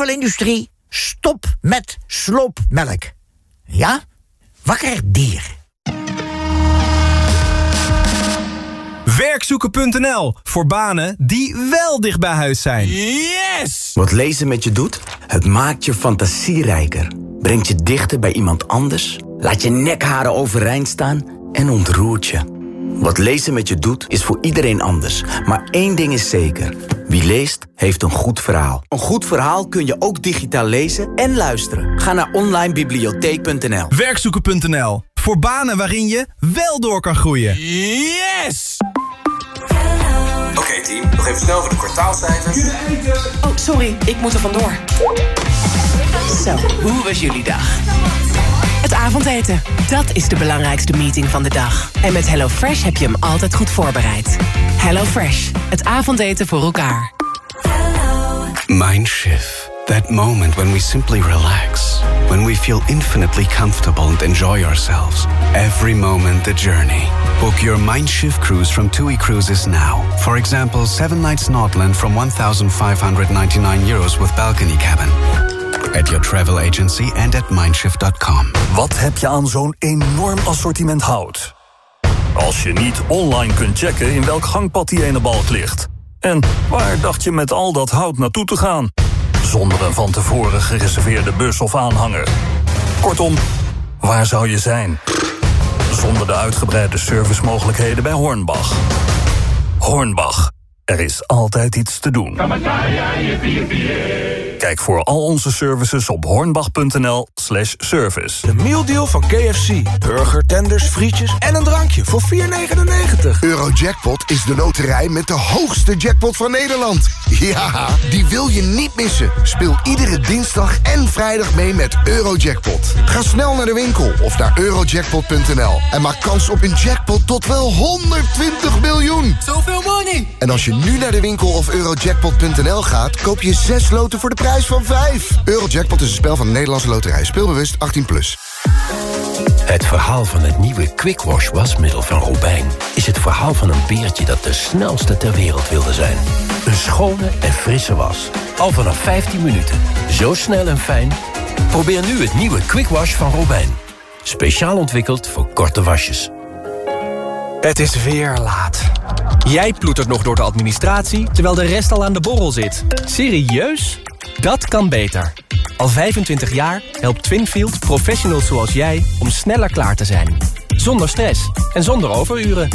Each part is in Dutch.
zuivelindustrie, stop met sloopmelk. Ja? Wakker dier. Werkzoeken.nl voor banen die wel dicht bij huis zijn. Yes! Wat lezen met je doet? Het maakt je fantasierijker. Brengt je dichter bij iemand anders. Laat je nekharen overeind staan en ontroert je. Wat lezen met je doet, is voor iedereen anders. Maar één ding is zeker. Wie leest, heeft een goed verhaal. Een goed verhaal kun je ook digitaal lezen en luisteren. Ga naar onlinebibliotheek.nl Werkzoeken.nl voor banen waarin je wel door kan groeien. Yes! Oké team, nog even snel voor de kwartaalcijfers. Oh, sorry, ik moet er vandoor. Zo, hoe was jullie dag? Avondeten, dat is de belangrijkste meeting van de dag. En met HelloFresh heb je hem altijd goed voorbereid. HelloFresh, het avondeten voor elkaar. Mindshift. That moment when we simply relax. When we feel infinitely comfortable and enjoy ourselves. Every moment the journey. Book your Mindshift cruise from TUI Cruises now. For example, 7 nights Nordland from 1,599 euros with balcony cabin. At your travel agency and at mindshift.com. Wat heb je aan zo'n enorm assortiment hout? Als je niet online kunt checken in welk gangpad die ene balk ligt. En waar dacht je met al dat hout naartoe te gaan? Zonder een van tevoren gereserveerde bus of aanhanger. Kortom, waar zou je zijn? Zonder de uitgebreide servicemogelijkheden bij Hornbach. Hornbach, er is altijd iets te doen. Kijk voor al onze services op hornbach.nl slash service. De mealdeal van KFC. Burger, tenders, frietjes en een drankje voor 4,99. Eurojackpot is de loterij met de hoogste jackpot van Nederland. Ja, die wil je niet missen. Speel iedere dinsdag en vrijdag mee met Eurojackpot. Ga snel naar de winkel of naar eurojackpot.nl en maak kans op een jackpot tot wel 120 miljoen. Zoveel money! En als je nu naar de winkel of eurojackpot.nl gaat, koop je 6 loten voor de prijs van 5. Eurojackpot is een spel van de Nederlandse loterij. Speelbewust 18+. Plus. Het verhaal van het nieuwe Quick Wash wasmiddel van Robijn... is het verhaal van een beertje dat de snelste ter wereld wilde zijn. Een schone en frisse was. Al vanaf 15 minuten. Zo snel en fijn. Probeer nu het nieuwe Quick Wash van Robijn. Speciaal ontwikkeld voor korte wasjes. Het is weer laat. Jij ploetert nog door de administratie, terwijl de rest al aan de borrel zit. Serieus? Dat kan beter. Al 25 jaar helpt Twinfield professionals zoals jij om sneller klaar te zijn. Zonder stress en zonder overuren.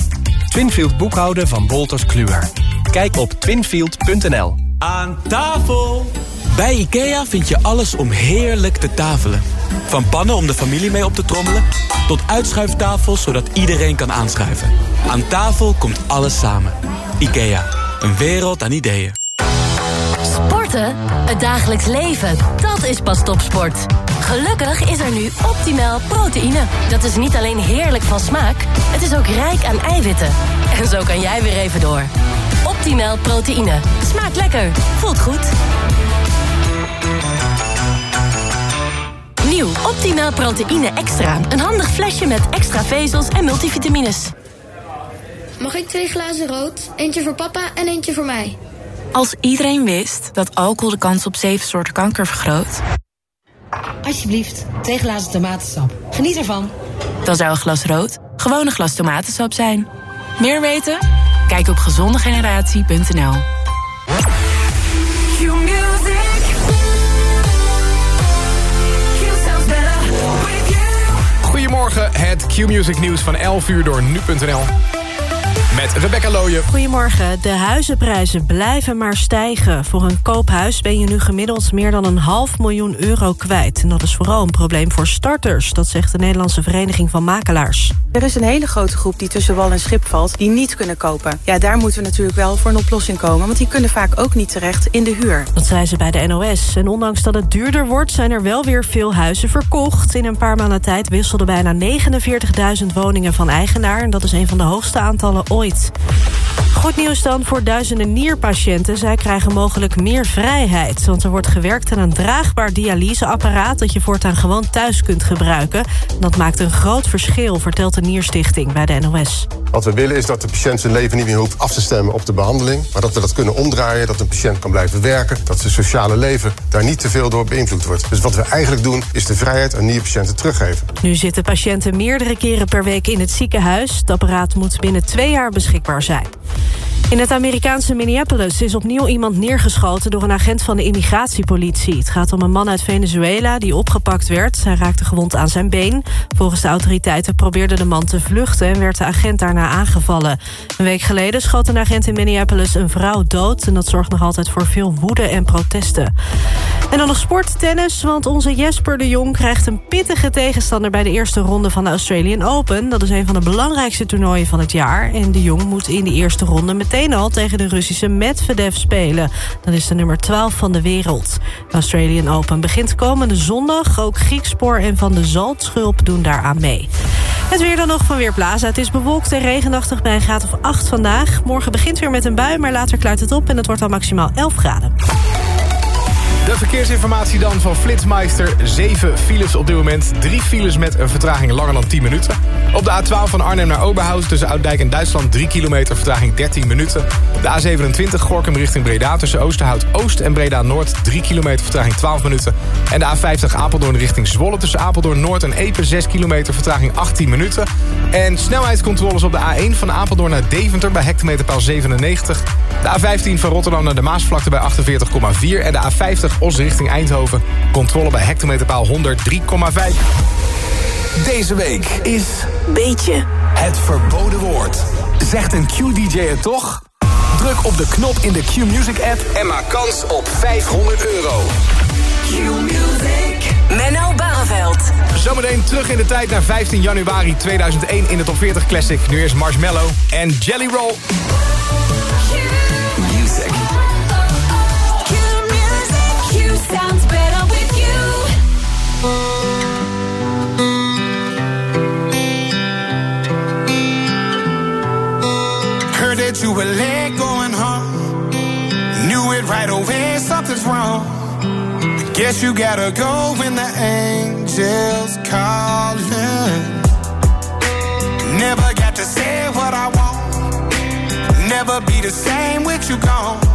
Twinfield boekhouden van Wolters Kluwer. Kijk op twinfield.nl. Aan tafel! Bij IKEA vind je alles om heerlijk te tafelen. Van pannen om de familie mee op te trommelen... tot uitschuiftafels zodat iedereen kan aanschuiven. Aan tafel komt alles samen. IKEA, een wereld aan ideeën. Sporten? Het dagelijks leven, dat is pas topsport. Gelukkig is er nu optimaal proteïne. Dat is niet alleen heerlijk van smaak, het is ook rijk aan eiwitten. En zo kan jij weer even door. Optimaal proteïne. Smaakt lekker, voelt goed. Nieuw Optimaal proteïne extra. Een handig flesje met extra vezels en multivitamines. Mag ik twee glazen rood? Eentje voor papa en eentje voor mij. Als iedereen wist dat alcohol de kans op zeven soorten kanker vergroot... Alsjeblieft, twee glazen tomatensap. Geniet ervan. Dan zou een glas rood gewoon een glas tomatensap zijn. Meer weten? Kijk op gezondegeneratie.nl Goedemorgen, het Q-Music nieuws van 11 uur door nu.nl. Met Rebecca Looyen. Goedemorgen. De huizenprijzen blijven maar stijgen. Voor een koophuis ben je nu gemiddeld meer dan een half miljoen euro kwijt. En dat is vooral een probleem voor starters. Dat zegt de Nederlandse Vereniging van Makelaars. Er is een hele grote groep die tussen wal en schip valt... die niet kunnen kopen. Ja, daar moeten we natuurlijk wel voor een oplossing komen... want die kunnen vaak ook niet terecht in de huur. Dat zei ze bij de NOS. En ondanks dat het duurder wordt... zijn er wel weer veel huizen verkocht. In een paar maanden tijd wisselden bijna 49.000 woningen van eigenaar. En dat is een van de hoogste aantallen ooit. Goed nieuws dan voor duizenden nierpatiënten. Zij krijgen mogelijk meer vrijheid. Want er wordt gewerkt aan een draagbaar dialyseapparaat... dat je voortaan gewoon thuis kunt gebruiken. Dat maakt een groot verschil, vertelt de Nierstichting bij de NOS. Wat we willen is dat de patiënt zijn leven niet meer hoeft af te stemmen op de behandeling. Maar dat we dat kunnen omdraaien, dat een patiënt kan blijven werken. Dat zijn sociale leven daar niet te veel door beïnvloed wordt. Dus wat we eigenlijk doen, is de vrijheid aan nierpatiënten teruggeven. Nu zitten patiënten meerdere keren per week in het ziekenhuis. Het apparaat moet binnen twee jaar beschikbaar zijn. In het Amerikaanse Minneapolis is opnieuw iemand neergeschoten... door een agent van de immigratiepolitie. Het gaat om een man uit Venezuela die opgepakt werd. Hij raakte gewond aan zijn been. Volgens de autoriteiten probeerde de man te vluchten... en werd de agent daarna aangevallen. Een week geleden schoot een agent in Minneapolis een vrouw dood... en dat zorgt nog altijd voor veel woede en protesten. En dan nog sporttennis, want onze Jesper de Jong... krijgt een pittige tegenstander bij de eerste ronde van de Australian Open. Dat is een van de belangrijkste toernooien van het jaar. En de Jong moet in de eerste ronde meteen al tegen de Russische Medvedev spelen. Dat is de nummer 12 van de wereld. De Australian Open begint komende zondag. Ook Griekspoor en Van de Zaltschulp doen daaraan mee. Het weer dan nog van Weerplaza. Het is bewolkt en regenachtig bij een graad of 8 vandaag. Morgen begint weer met een bui, maar later klaart het op... en het wordt al maximaal 11 graden. De verkeersinformatie dan van Flitsmeister. 7 files op dit moment. 3 files met een vertraging langer dan 10 minuten. Op de A12 van Arnhem naar Oberhausen tussen Ouddijk en Duitsland... 3 kilometer, vertraging 13 minuten. De A27 Gorkum richting Breda tussen Oosterhout Oost en Breda Noord... 3 kilometer, vertraging 12 minuten. En de A50 Apeldoorn richting Zwolle tussen Apeldoorn Noord en Epe... 6 kilometer, vertraging 18 minuten. En snelheidscontroles op de A1 van Apeldoorn naar Deventer... bij hectometerpaal 97. De A15 van Rotterdam naar de Maasvlakte bij 48,4. En de A50 Os richting Eindhoven. Controle bij hectometerpaal 103,5. Deze week is... Beetje. Het verboden woord. Zegt een Q-DJ het toch? Druk op de knop in de Q-Music app en maak kans op 500 euro. Q-Music. Menno Barreveld. Zometeen terug in de tijd naar 15 januari 2001 in de Top 40 Classic. Nu eerst Marshmallow en Jelly Roll. Guess you gotta go when the angels calling. Never got to say what I want. Never be the same with you gone.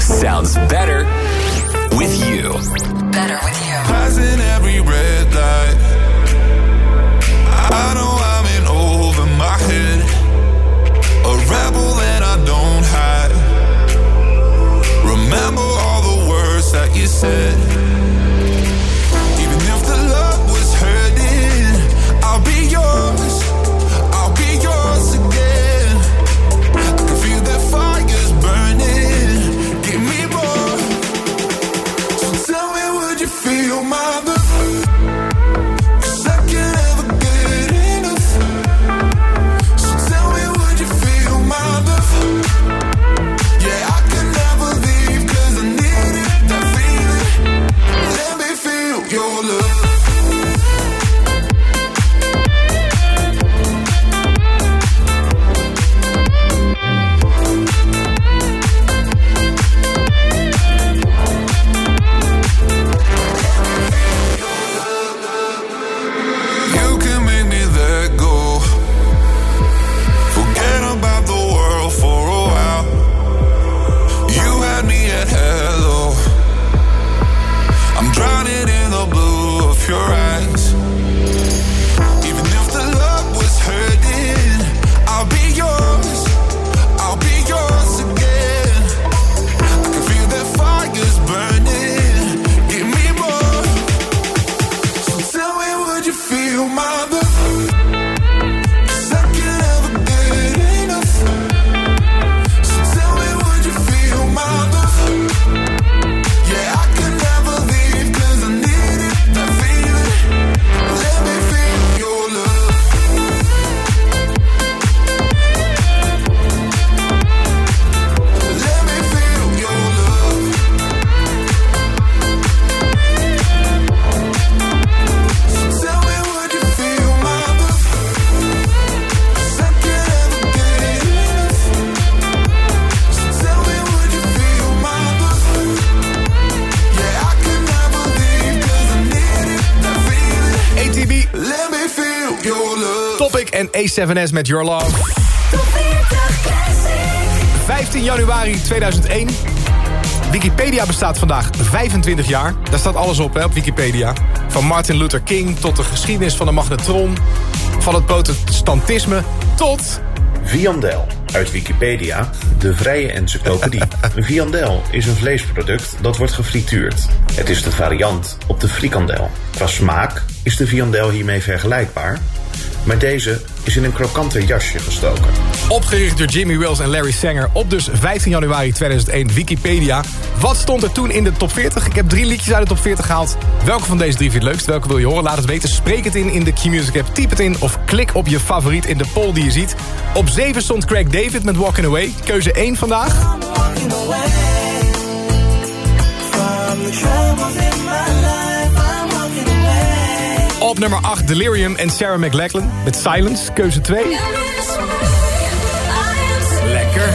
sounds better with you. Better with A7S met Your Love. 15 januari 2001. Wikipedia bestaat vandaag 25 jaar. Daar staat alles op hè, op Wikipedia. Van Martin Luther King tot de geschiedenis van de magnetron... van het protestantisme tot... Viandel, uit Wikipedia, de vrije encyclopedie. Een viandel is een vleesproduct dat wordt gefrituurd. Het is de variant op de frikandel. Qua smaak is de viandel hiermee vergelijkbaar, maar deze is in een krokanter jasje gestoken. Opgericht door Jimmy Wells en Larry Sanger op dus 15 januari 2001 Wikipedia. Wat stond er toen in de top 40? Ik heb drie liedjes uit de top 40 gehaald. Welke van deze drie vind je het leukst? Welke wil je horen? Laat het weten. Spreek het in in de Q-Music app. Typ het in of klik op je favoriet in de poll die je ziet. Op 7 stond Craig David met Walking Away. Keuze 1 vandaag. Op nummer 8 Delirium en Sarah McLachlan met Silence. Keuze 2. Lekker.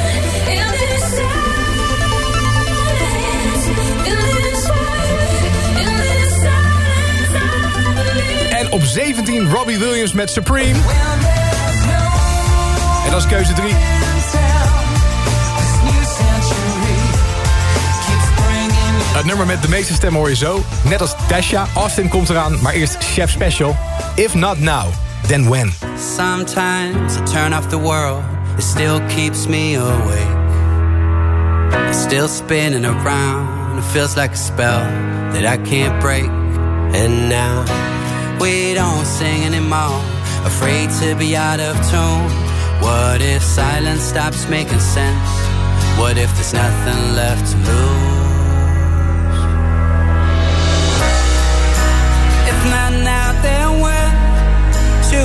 En op 17 Robbie Williams met Supreme. En dat is keuze 3. Het nummer met de meeste stemmen hoor je zo. Net als Dasha, Austin komt eraan, maar eerst Chef Special. If not now, then when. Sometimes I turn off the world, it still keeps me awake. It's still spinning around, it feels like a spell that I can't break. And now we don't sing anymore, afraid to be out of tune. What if silence stops making sense? What if there's nothing left to lose?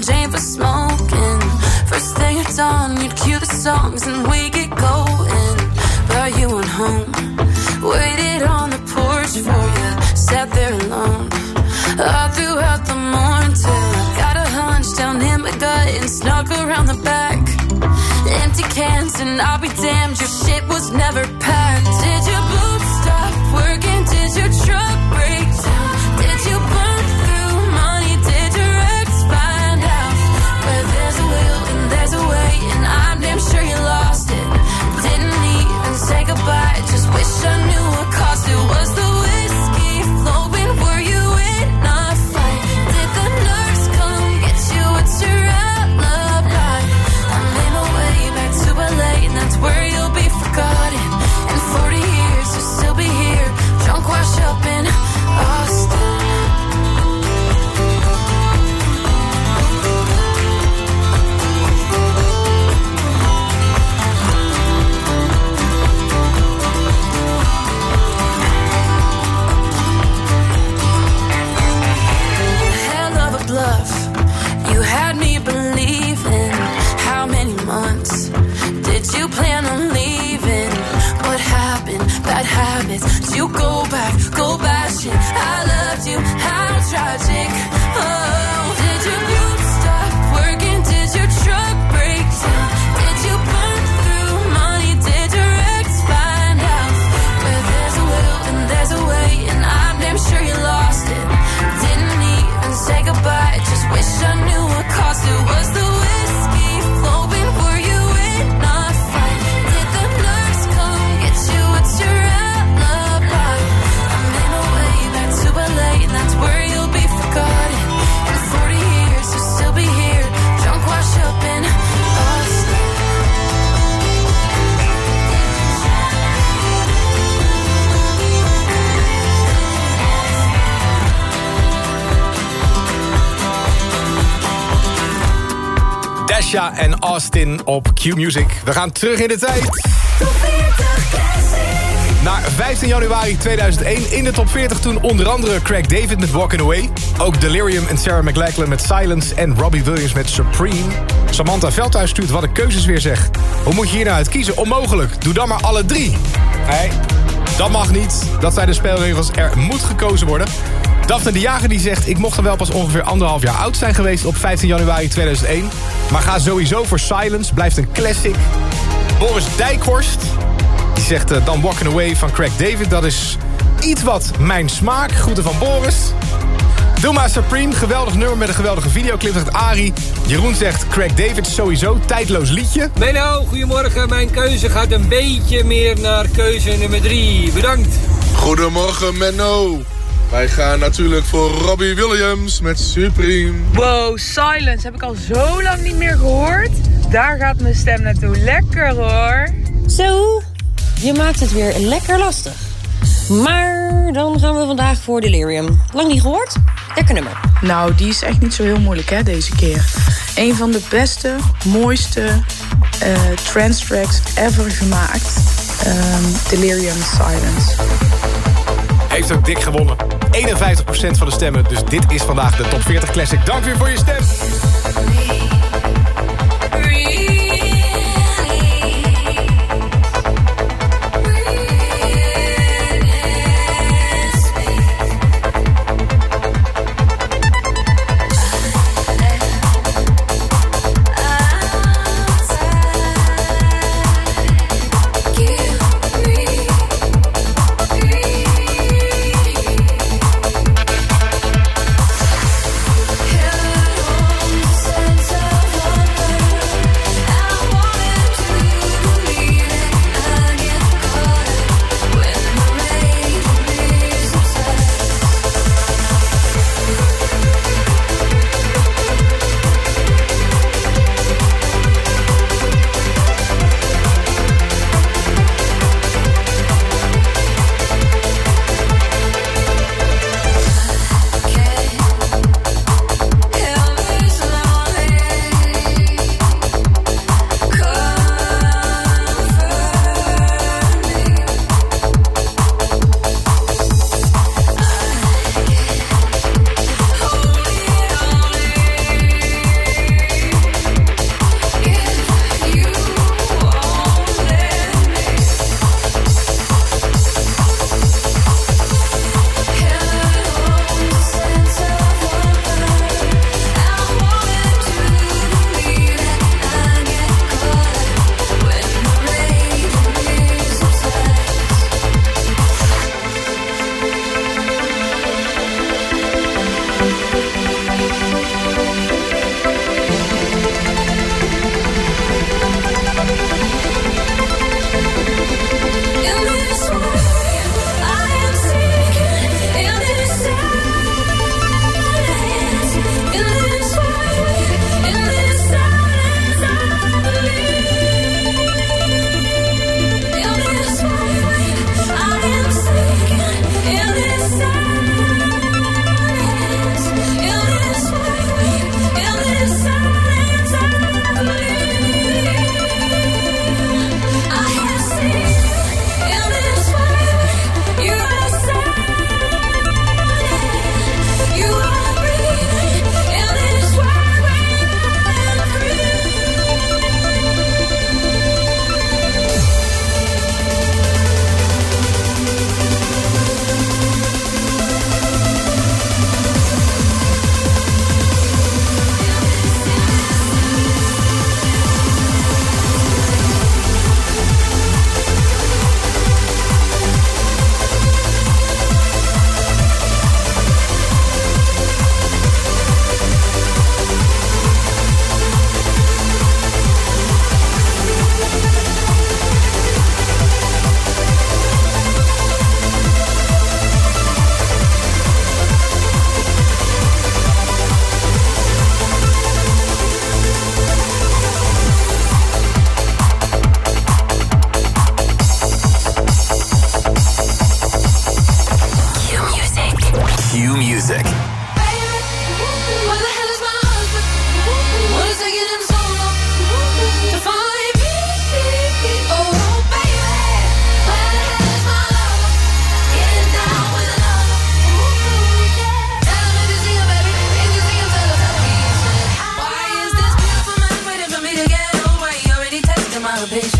Jane for smoking. First thing at dawn, you'd cue the songs and we get going. But you went home, waited on the porch for you, sat there alone. All throughout the morning till I got a hunch down in my gut and snuck around the back. Empty cans and I'll be damned, your shit was never packed. Did your boots stop working? Did your truck was the eyes. You go back, go back, shit. I En Austin op Q Music. We gaan terug in de tijd. Naar 15 januari 2001 in de top 40 toen onder andere Craig David met Walking Away. Ook Delirium en Sarah McLachlan met Silence en Robbie Williams met Supreme. Samantha Veldhuis stuurt wat de keuzes weer zeg. Hoe moet je hier nou uit kiezen? Onmogelijk. Doe dan maar alle drie. Nee, dat mag niet. Dat zijn de spelregels. Er moet gekozen worden. Daphne de Jager die zegt... ik mocht er wel pas ongeveer anderhalf jaar oud zijn geweest... op 15 januari 2001. Maar ga sowieso voor Silence. Blijft een classic. Boris Dijkhorst... die zegt eh, dan Walking Away van Craig David. Dat is iets wat mijn smaak. Groeten van Boris. Doe maar Supreme. Geweldig nummer met een geweldige videoclip. Zegt Ari. Jeroen zegt Craig David sowieso. Tijdloos liedje. Menno, goedemorgen. Mijn keuze gaat een beetje meer naar keuze nummer drie. Bedankt. Goedemorgen Menno. Wij gaan natuurlijk voor Robbie Williams met Supreme. Wow, Silence heb ik al zo lang niet meer gehoord. Daar gaat mijn stem naartoe. Lekker hoor. Zo, je maakt het weer lekker lastig. Maar dan gaan we vandaag voor Delirium. Lang niet gehoord? Lekker nummer. Nou, die is echt niet zo heel moeilijk hè, deze keer. Een van de beste, mooiste eh trance tracks ever gemaakt. Ehm, Delirium Silence. Heeft ook dik gewonnen. 51% van de stemmen. Dus dit is vandaag de top 40 classic. Dank weer voor je stem. beijo.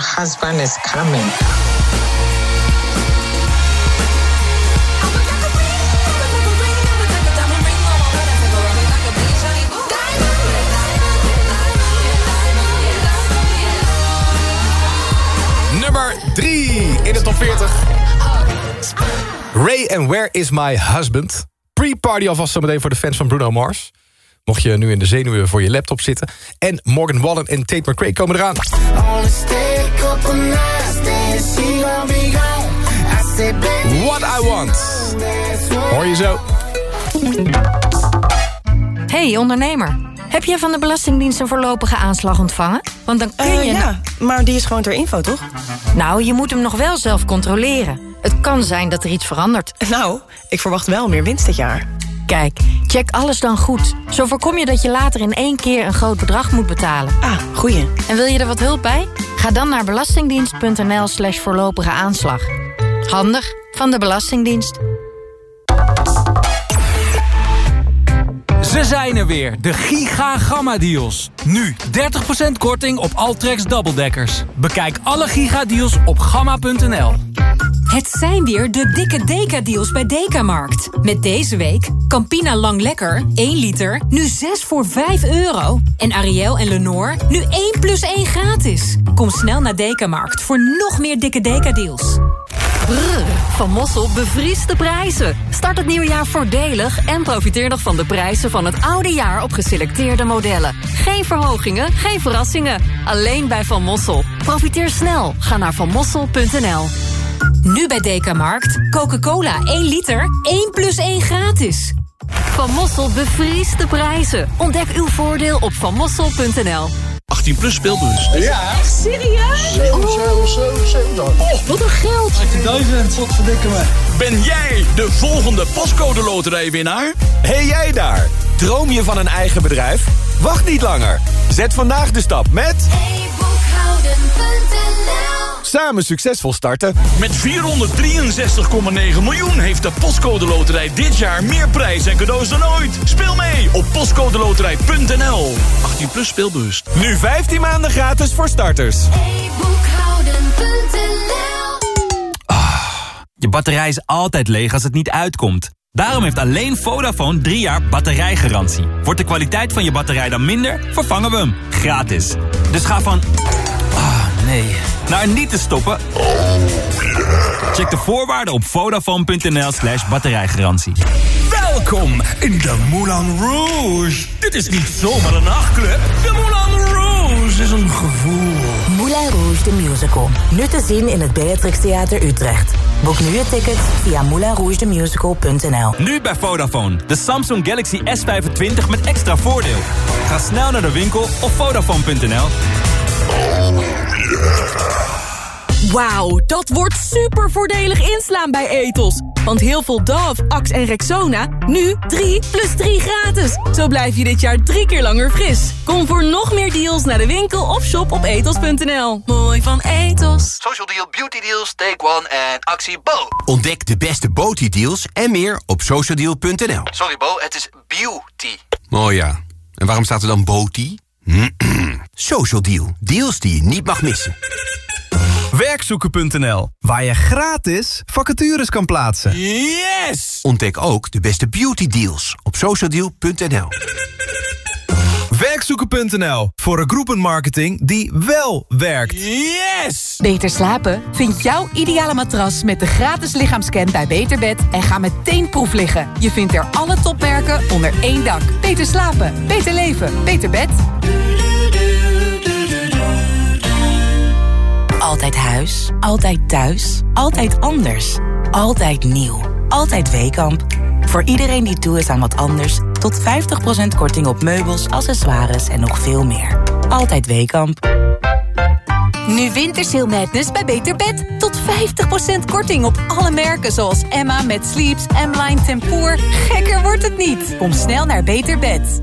Your husband is coming. Nummer 3 in de top 40. Ray and Where is My Husband? Pre-party alvast zometeen voor de fans van Bruno Mars. Mocht je nu in de zenuwen voor je laptop zitten. En Morgan Wallen en Tate McRae komen eraan. What I Want. Hoor je zo. Hey ondernemer, heb jij van de Belastingdienst een voorlopige aanslag ontvangen? Want dan kun Eh, je... ja, maar die is gewoon ter info, toch? Nou, je moet hem nog wel zelf controleren. Het kan zijn dat er iets verandert. Nou, ik verwacht wel meer winst dit jaar. Kijk, check alles dan goed. Zo voorkom je dat je later in één keer een groot bedrag moet betalen. Ah, goeie. En wil je er wat hulp bij? Ga dan naar belastingdienst.nl slash voorlopige aanslag. Handig van de Belastingdienst. Ze zijn er weer, de Giga Gamma Deals. Nu 30% korting op Altrex dubbeldekkers. Bekijk alle Giga Deals op gamma.nl. Het zijn weer de dikke Deka-deals bij Dekamarkt. Met deze week Campina Lang Lekker, 1 liter, nu 6 voor 5 euro. En Ariel en Lenore, nu 1 plus 1 gratis. Kom snel naar Dekamarkt voor nog meer dikke Deka-deals. Van Mossel bevriest de prijzen. Start het nieuwe jaar voordelig en profiteer nog van de prijzen van het oude jaar op geselecteerde modellen. Geen verhogingen, geen verrassingen. Alleen bij Van Mossel. Profiteer snel. Ga naar vanmossel.nl. Nu bij Dekamarkt, Coca-Cola 1 liter, 1 plus 1 gratis. Van Mossel bevriest de prijzen. Ontdek uw voordeel op vanmossel.nl. 18 plus speelbus. Ja. Echt serieus? 7, 7, 7, 7. Oh, wat een geld. 18.000, wat verdikken me. Ben jij de volgende pascode loterijwinnaar? Hey jij daar! Droom je van een eigen bedrijf? Wacht niet langer. Zet vandaag de stap met... Samen succesvol starten. Met 463,9 miljoen heeft de Postcode Loterij dit jaar meer prijs en cadeaus dan ooit. Speel mee op postcodeloterij.nl. 18 plus speelbewust. Nu 15 maanden gratis voor starters. Je batterij is altijd leeg als het niet uitkomt. Daarom heeft alleen Vodafone 3 jaar batterijgarantie. Wordt de kwaliteit van je batterij dan minder, vervangen we hem. Gratis. Dus ga van... Nee. Naar niet te stoppen. Check de voorwaarden op vodafone.nl slash batterijgarantie. Welkom in de Moulin Rouge. Dit is niet zomaar een nachtclub. De Moulin Rouge is een gevoel. Moulin Rouge the Musical. Nu te zien in het Beatrix Theater Utrecht. Boek nu je ticket via moulinrougethemusical.nl Nu bij Vodafone. De Samsung Galaxy S25 met extra voordeel. Ga snel naar de winkel of vodafone.nl. Wauw, dat wordt super voordelig inslaan bij Etos. Want heel veel Dove, Axe en Rexona, nu 3 plus 3 gratis. Zo blijf je dit jaar drie keer langer fris. Kom voor nog meer deals naar de winkel of shop op etos.nl. Mooi van Etos. Social Deal, Beauty Deals, Take One en actie Bo. Ontdek de beste beauty deals en meer op socialdeal.nl. Sorry Bo, het is beauty. Oh ja, en waarom staat er dan beauty? Social Deal, deals die je niet mag missen. Werkzoeken.nl, waar je gratis vacatures kan plaatsen. Yes! Ontdek ook de beste beauty deals op socialdeal.nl. Werkzoeken.nl, voor een groepenmarketing die wel werkt. Yes! Beter slapen? Vind jouw ideale matras met de gratis lichaamscan bij Beterbed en ga meteen proef liggen. Je vindt er alle topmerken onder één dak. Beter slapen, beter leven, beter bed. Altijd huis, altijd thuis, altijd anders. Altijd nieuw, altijd Weekamp. Voor iedereen die toe is aan wat anders... tot 50% korting op meubels, accessoires en nog veel meer. Altijd Weekamp. Nu Wintersail Madness bij Beter Bed. Tot 50% korting op alle merken zoals Emma met Sleeps, M-Line Tempoor. Gekker wordt het niet. Kom snel naar Beter Bed.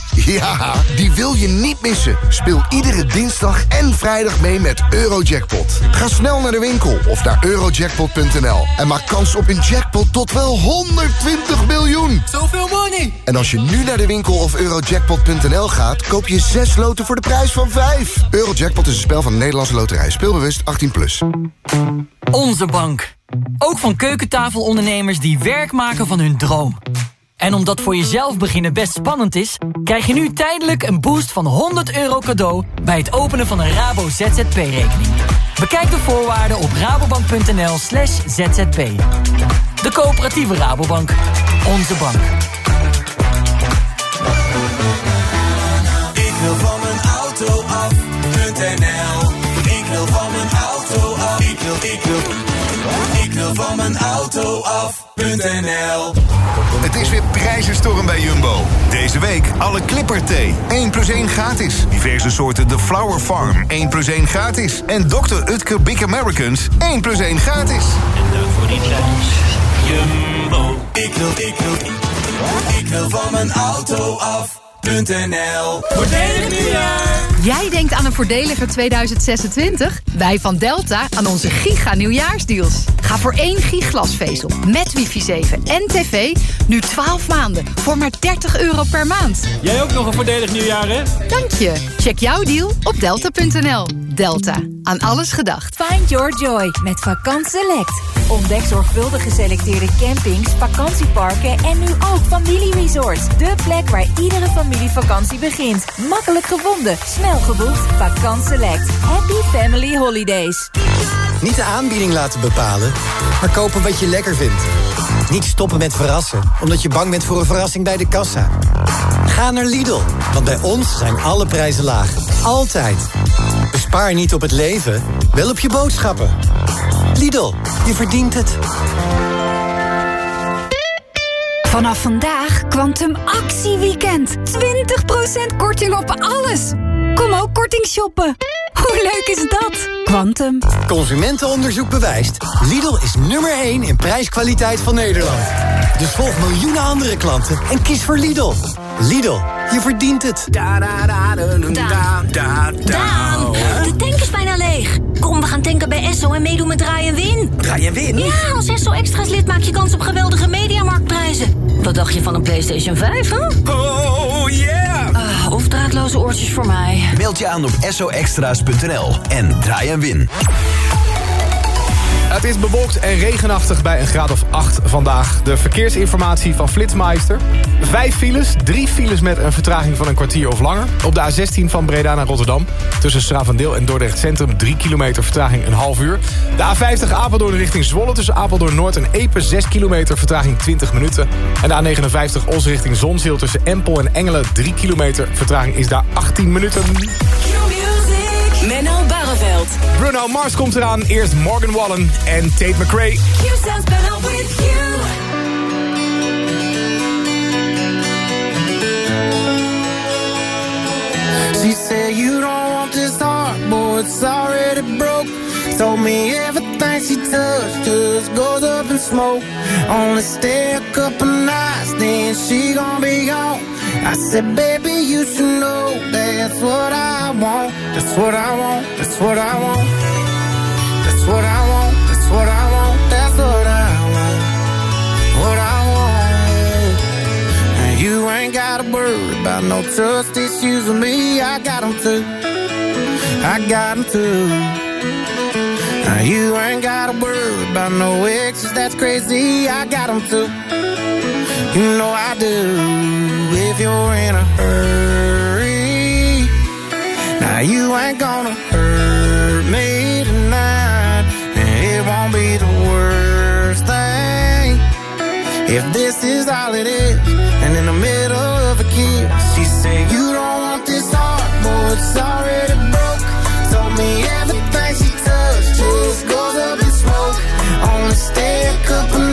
Ja, die wil je niet missen. Speel iedere dinsdag en vrijdag mee met Eurojackpot. Ga snel naar de winkel of naar eurojackpot.nl en maak kans op een jackpot tot wel 120 miljoen. Zoveel money! En als je nu naar de winkel of eurojackpot.nl gaat, koop je 6 loten voor de prijs van 5. Eurojackpot is een spel van de Nederlandse Loterij. Speelbewust 18+. Plus. Onze bank. Ook van keukentafelondernemers die werk maken van hun droom. En omdat voor jezelf beginnen best spannend is... krijg je nu tijdelijk een boost van 100 euro cadeau... bij het openen van een Rabo ZZP-rekening. Bekijk de voorwaarden op rabobank.nl slash zzp. De coöperatieve Rabobank. Onze bank. Ik wil van mijn auto af.nl Ik wil van mijn auto af. Ik wil, ik wil, ik wil van mijn auto af.nl Prijzenstorm bij Jumbo. Deze week alle Clipper thee. 1 plus 1 gratis. Diverse soorten The Flower Farm. 1 plus 1 gratis. En Dr. Utker Big Americans. 1 plus 1 gratis. En dank voor die prijs. Jumbo. Ik wil, ik wil, ik wil van mijn auto af.nl Voordelig nieuwjaar! Jij denkt aan een voordeliger 2026? Wij van Delta aan onze giga nieuwjaarsdeals. Ga voor één giglasvezel met wifi 7 en tv nu 12 maanden voor maar 30 euro per maand. Jij ook nog een voordelig nieuwjaar, hè? Dank je. Check jouw deal op delta.nl. Delta. Aan alles gedacht. Find your joy met Vakant Select. Ontdek zorgvuldig geselecteerde campings, vakantieparken en nu ook De plek waar iedere familievakantie begint. Makkelijk gevonden, snel geboekt. Vakant Select. Happy Family Holidays. Niet de aanbieding laten bepalen, maar kopen wat je lekker vindt. niet stoppen met verrassen, omdat je bang bent voor een verrassing bij de kassa. Ga naar Lidl, want bij ons zijn alle prijzen laag. Altijd. Bespaar niet op het leven, wel op je boodschappen. Lidl, je verdient het. Vanaf vandaag Quantum Actieweekend. 20% korting op alles. Kom ook korting shoppen. Hoe leuk is dat? Quantum. Consumentenonderzoek bewijst. Lidl is nummer 1 in prijskwaliteit van Nederland. Dus volg miljoenen andere klanten en kies voor Lidl. Lidl, je verdient het. Daan, de tank is bijna leeg. Kom, we gaan tanken bij Esso en meedoen met Draai en Win. Draai en Win? Ja, als Esso Extra's lid maak je kans op geweldige mediamarktprijzen. Wat dacht je van een PlayStation 5, hè? Oh, yeah! Ah, of draadloze oortjes voor mij. Meld je aan op soextra's.nl en draai en win. Het is bewolkt en regenachtig bij een graad of 8 vandaag. De verkeersinformatie van Flitsmeister. Vijf files, drie files met een vertraging van een kwartier of langer. Op de A16 van Breda naar Rotterdam. Tussen Stravendeel en Dordrecht Centrum 3 kilometer vertraging een half uur. De A50 Apeldoorn richting Zwolle tussen Apeldoorn Noord en Epe 6 kilometer vertraging 20 minuten. En de A59 Os richting Zonzeel tussen Empel en Engelen 3 kilometer vertraging is daar 18 minuten. Barreveld. Bruno Mars komt eraan. Eerst Morgan Wallen en Tate McRae. sounds better with you. She said you don't want this heart, boy, it's already broke. Told me everything she touched just goes up in smoke. Only stay a couple nights, then she gon' be gone. I said, baby, you should know that's what I want. That's what I want. That's what I want. That's what I want. That's what I want. That's what I want. What I want. And you ain't gotta worry about no trust issues with me. I got them too. I got them too. Now you ain't gotta worry about no exes, that's crazy. I got them too. You know I do. If you're in a hurry, now you ain't gonna hurt me tonight. And it won't be the worst thing if this is all it is. And in the middle of a kiss, she said, You don't want this heart, boy, it's already broke. Told me everything she touched just goes up in smoke. Only stay a couple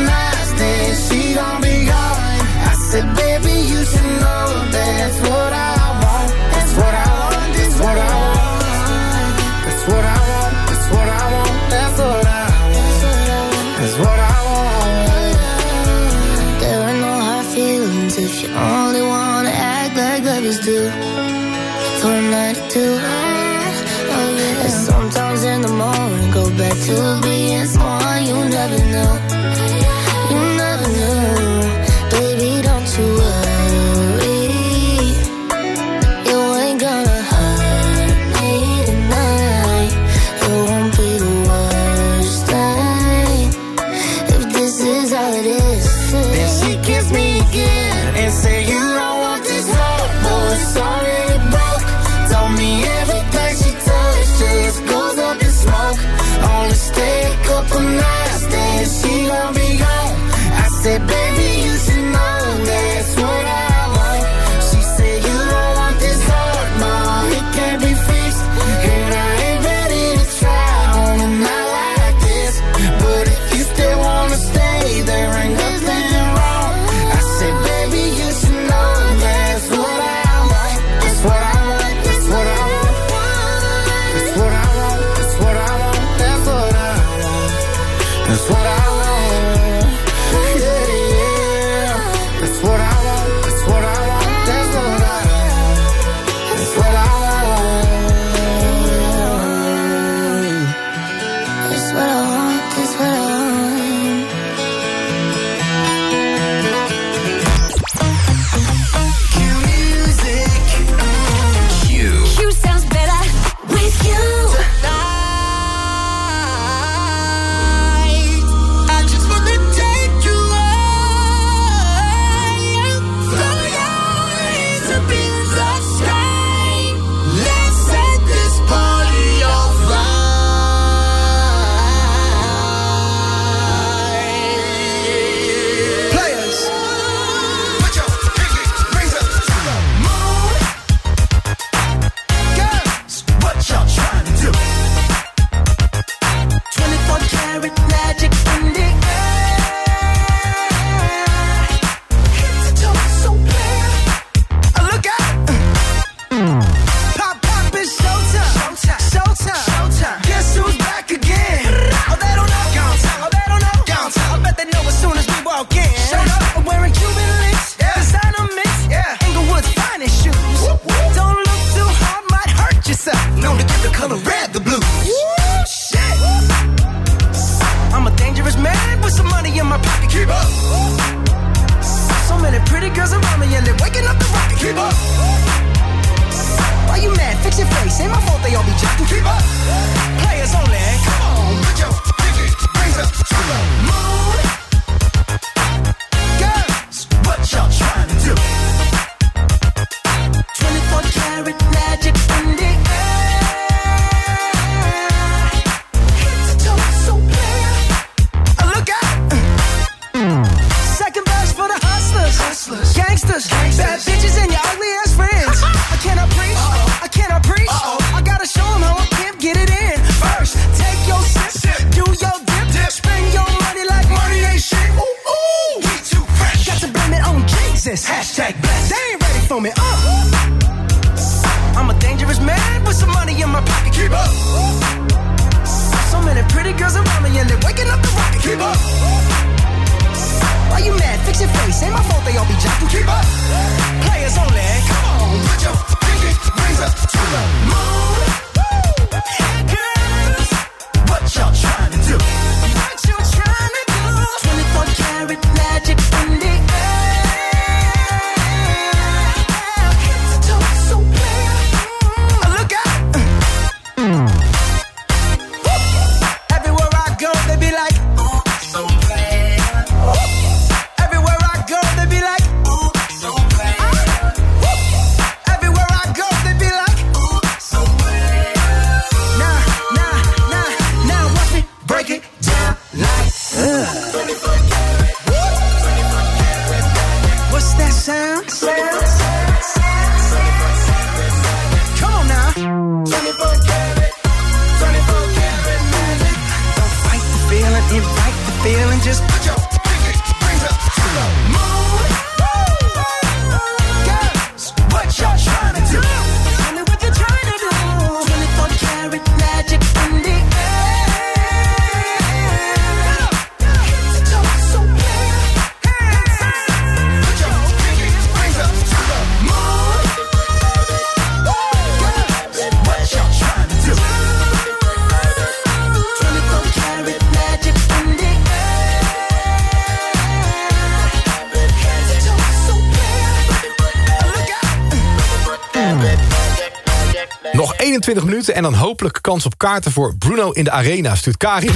En dan hopelijk kans op kaarten voor Bruno in de Arena, stuurt Karin.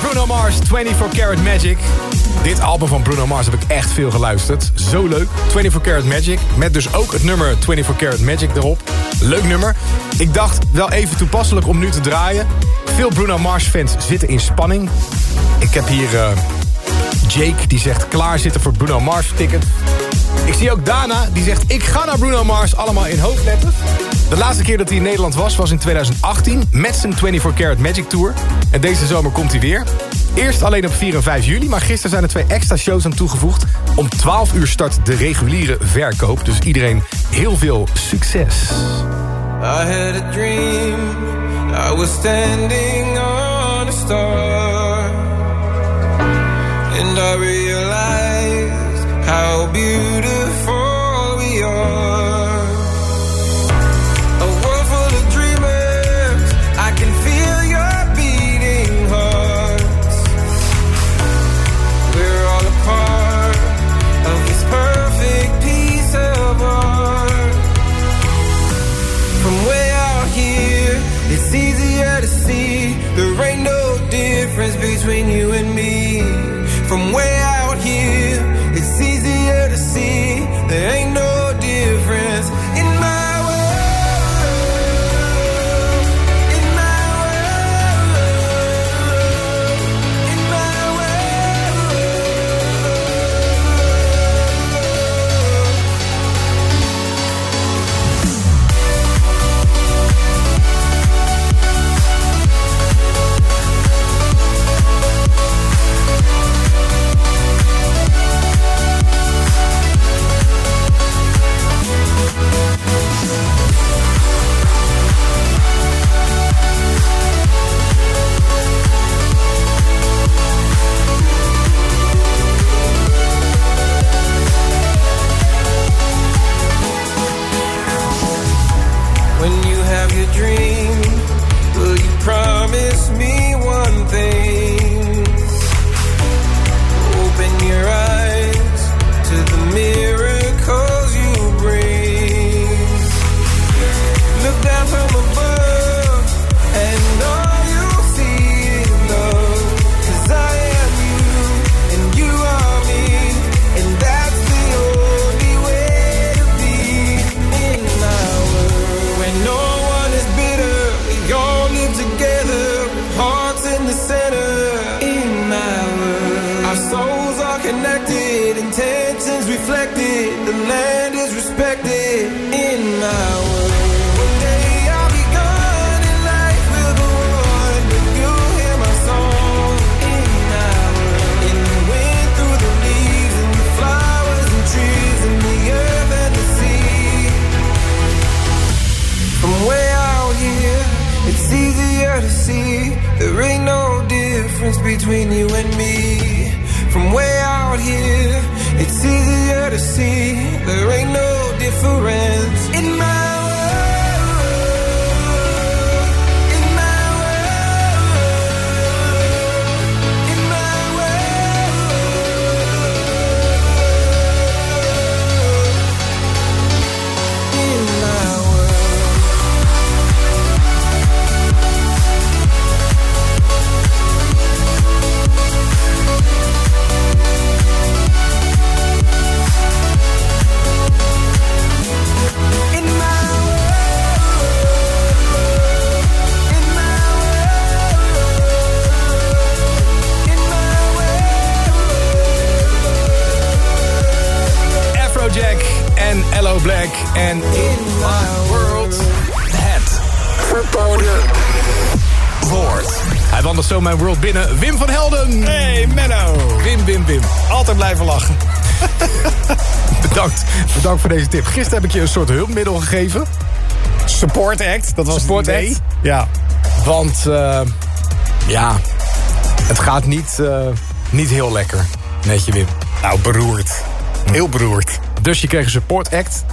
Bruno Mars, 24 Karat Magic. Dit album van Bruno Mars heb ik echt veel geluisterd. Zo leuk. 24 Karat Magic. Met dus ook het nummer 24 Karat Magic erop. Leuk nummer. Ik dacht wel even toepasselijk om nu te draaien. Veel Bruno Mars fans zitten in spanning. Ik heb hier eh, Jake die zegt klaar zitten voor Bruno Mars ticket. Ik zie ook Dana die zegt ik ga naar Bruno Mars. Allemaal in hoofdletters. De laatste keer dat hij in Nederland was, was in 2018... met zijn 24 Karat Magic Tour. En deze zomer komt hij weer. Eerst alleen op 4 en 5 juli, maar gisteren zijn er twee extra shows aan toegevoegd. Om 12 uur start de reguliere verkoop. Dus iedereen heel veel succes. I had a dream, I was standing on a star. And I realized how beautiful en In My World. Het verboden woord. Hij wandelt zo mijn world binnen. Wim van Helden. Hey, Menno. Wim, Wim, Wim. Altijd blijven lachen. Bedankt, bedankt voor deze tip. Gisteren heb ik je een soort hulpmiddel gegeven. Support Act, dat was Support. Act. Ja. Want, eh, ja, het gaat niet, eh, niet heel lekker. Netje Wim. Nou, beroerd. Heel beroerd. Dus je kreeg een support act.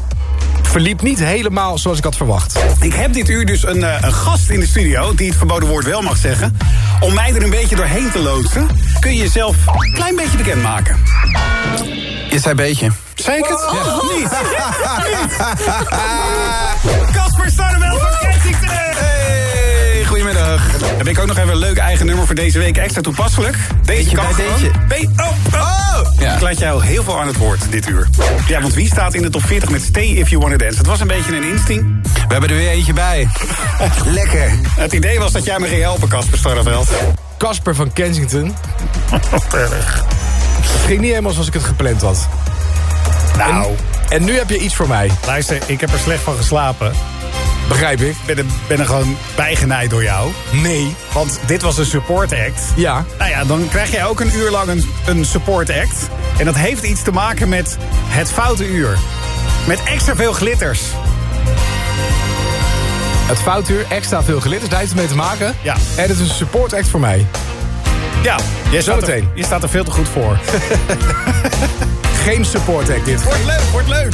Verliep niet helemaal zoals ik had verwacht. Ik heb dit uur dus een, eh, een gast in de studio... die het verboden woord wel mag zeggen. Om mij er een beetje doorheen te loodsen... kun je jezelf een klein beetje bekendmaken. Je zei beetje. Ik het? Ja. Niet. Casper Starneveld Heb ik ook nog even een leuk eigen nummer voor deze week extra toepasselijk. Deze Beetje kan bij gewoon. deze. Be- oh, oh. Ja. Ik laat jou heel veel aan het woord dit uur. Ja, want wie staat in de top 40 met Stay If You Wanna Dance? Het was een beetje een instinct. We hebben er weer eentje bij. Lekker. Het idee was dat jij me ging helpen, Casper Starneveld. Casper van Kensington. Het ging niet helemaal zoals ik het gepland had. Nou. En, en nu heb je iets voor mij. Luister, ik heb er slecht van geslapen. Begrijp ik. Ik ben er, ben er gewoon bijgenaaid door jou. Nee. Want dit was een support act. Ja. Nou ja, dan krijg jij ook een uur lang een, een support act. En dat heeft iets te maken met het foute uur. Met extra veel glitters. Het foutuur, extra veel glitters, daar heeft het mee te maken. Ja. En het is een support act voor mij. Ja, je staat, er, Zometeen. je staat er veel te goed voor. Geen support act dit. wordt leuk, wordt leuk.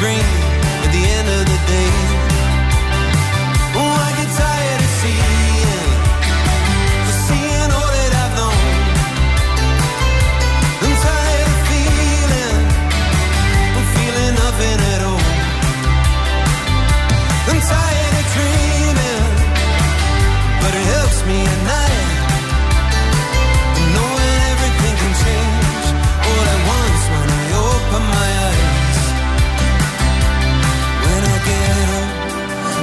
Dream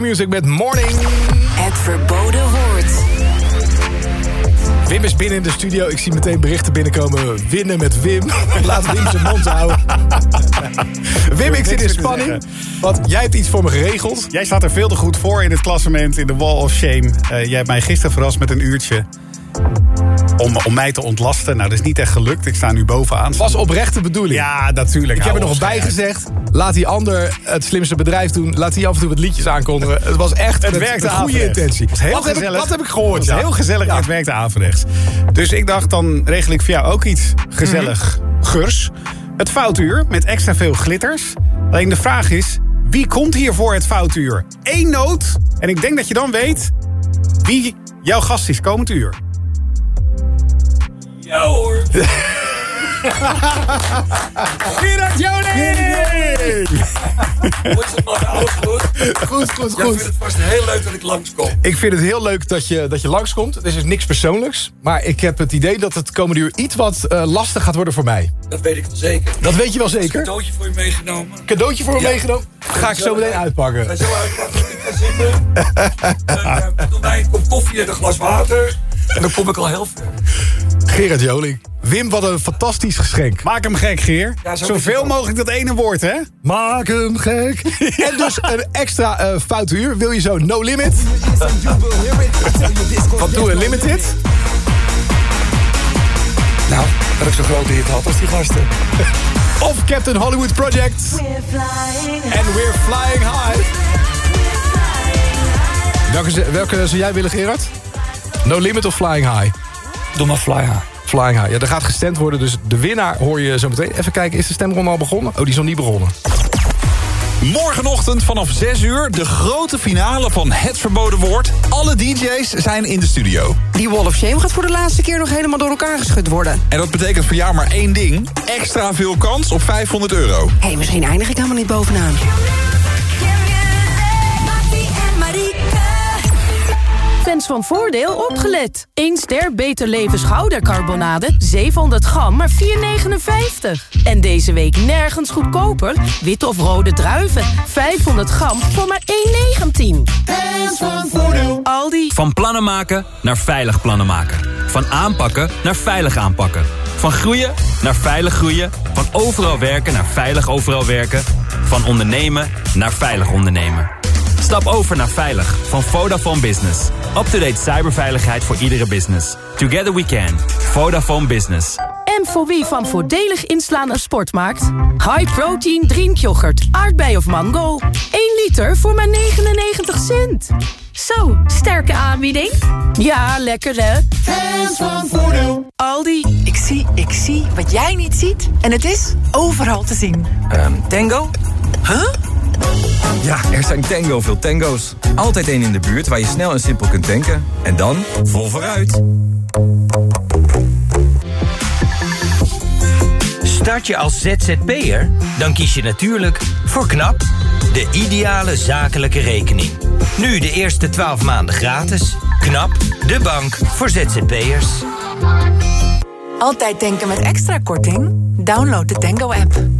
Q-Music met Morning. Het verboden woord. Wim is binnen in de studio. Ik zie meteen berichten binnenkomen. Winnen met Wim. Laat Wim zijn mond houden. Wim, ik zit in spanning. Want jij hebt iets voor me geregeld. Jij staat er veel te goed voor in het klassement in de Wall of Shame. Eh, jij hebt mij gisteren verrast met een uurtje. Om, om mij te ontlasten. Nou, dat is niet echt gelukt. Ik sta nu bovenaan. Was oprechte bedoeling. Ja, natuurlijk. Ik heb er nog bij gezegd. Laat die ander het slimste bedrijf doen. Laat die af en toe wat liedjes aankondigen. Het was echt Het werkte een goede intentie. Heel wat, heb ik, gezellig. wat heb ik gehoord? Ja? heel gezellig het werkte averechts. Dus ik dacht, dan regel ik voor jou ook iets gezellig. Mhm. Gurs. Het foutuur met extra veel glitters. Alleen de vraag is, wie komt hier voor het foutuur? Eén noot. En ik denk dat je dan weet wie jouw gast is komend uur. Ja hoor. Gerard Joning! Hoe is het man? Alles goed? Goed, goed, goed. vindt het vast heel leuk dat ik langskom. Ik vind het heel leuk dat je, dat je langskomt. Het is dus niks persoonlijks. Maar ik heb het idee dat het komende uur iets wat eh, lastig gaat worden voor mij. Dat weet ik wel zeker. Dat weet je wel Een zeker? cadeautje voor je meegenomen. Cadeautje voor me Ja. meegenomen? Ga ik zo meteen Ga uitpakken. je zo uitpakken. Ik ga zitten. En, eh, Doe mij een kop koffie en een glas water. En dan kom ik al heel ver. Gerard Joling. Wim, wat een fantastisch geschenk. Maak hem gek, Geer. Ja, zo Zoveel mogelijk dat ene woord, hè? Maak hem gek. En dus een extra fout uur. Wil je zo No Limit? Van Too Unlimited? Nou, dat ik zo'n grote hit had als die gasten. Of Captain Hollywood Project? En We're Flying High. Welke, welke zou jij willen, Gerard? No Limit of Flying High? Doe maar fly high. Flying High. Ja, er gaat gestemd worden, dus de winnaar hoor je zo meteen. Even kijken, is de stemronde al begonnen? Oh, die is nog niet begonnen. Morgenochtend vanaf 6 uur de grote finale van Het Verboden Woord. Alle DJ's zijn in de studio. Die Wall of Shame gaat voor de laatste keer nog helemaal door elkaar geschud worden. En dat betekent voor jou maar één ding. Extra veel kans op 500 euro. Hé, hey, misschien eindig ik helemaal niet bovenaan. Fans van Voordeel opgelet. 1 ster Beter Leven schoudercarbonade, 700 gram, maar 4,59. En deze week nergens goedkoper. Witte of rode druiven, 500 gram voor maar 1,19. Fans van Voordeel. Aldi. Van plannen maken naar veilig plannen maken. Van aanpakken naar veilig aanpakken. Van groeien naar veilig groeien. Van overal werken naar veilig overal werken. Van ondernemen naar veilig ondernemen. Stap over naar Veilig van Vodafone Business. Up-to-date cyberveiligheid voor iedere business. Together we can. Vodafone Business. En voor wie van voordelig inslaan een sport maakt? High protein drinkyoghurt, aardbei of mango. 1 liter voor maar 99 cent. Zo, sterke aanbieding. Ja, lekker hè? Fans van Voordeel. Aldi. Ik zie, ik zie wat jij niet ziet. En het is overal te zien. Um, tango? Huh? Ja, er zijn tango veel tango's. Altijd één in de buurt waar je snel en simpel kunt tanken. En dan vol vooruit. Start je als ZZP'er? Dan kies je natuurlijk voor KNAP, de ideale zakelijke rekening. Nu de eerste 12 maanden gratis. KNAP, de bank voor ZZP'ers. Altijd denken met extra korting? Download de Tango-app.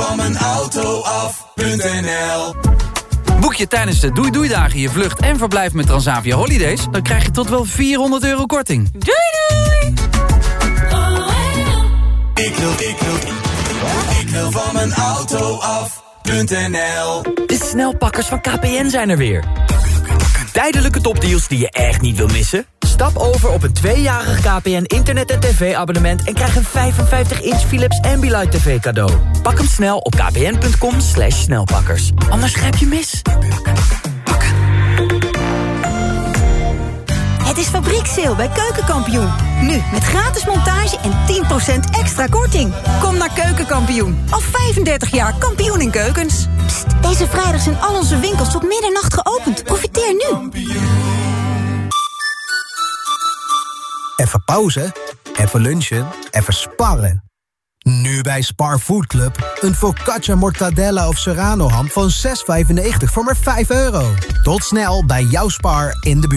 van mijn auto af.nl Boek je tijdens de Doei Doei Dagen je vlucht en verblijf met Transavia Holidays... dan krijg je tot wel 400 euro korting. Doei doei! Ik wil, ik wil, ik wil van mijn auto af.nl De snelpakkers van KPN zijn er weer. Tijdelijke topdeals die je echt niet wil missen? Stap over op een tweejarig KPN internet- en tv-abonnement... en krijg een 55-inch Philips Ambilight TV cadeau. Pak hem snel op kpn.com slash snelpakkers. Anders grijp je mis. Het is fabriekssale bij Keukenkampioen. Nu met gratis montage en 10% extra korting. Kom naar Keukenkampioen. Al 35 jaar kampioen in keukens. Pst, deze vrijdag zijn al onze winkels tot middernacht geopend. Profiteer nu. Even pauze, even lunchen, even sparren. Nu bij Spar Food Club. Een focaccia mortadella of serrano ham van 6,95 voor maar 5 euro. Tot snel bij jouw Spar in de buurt.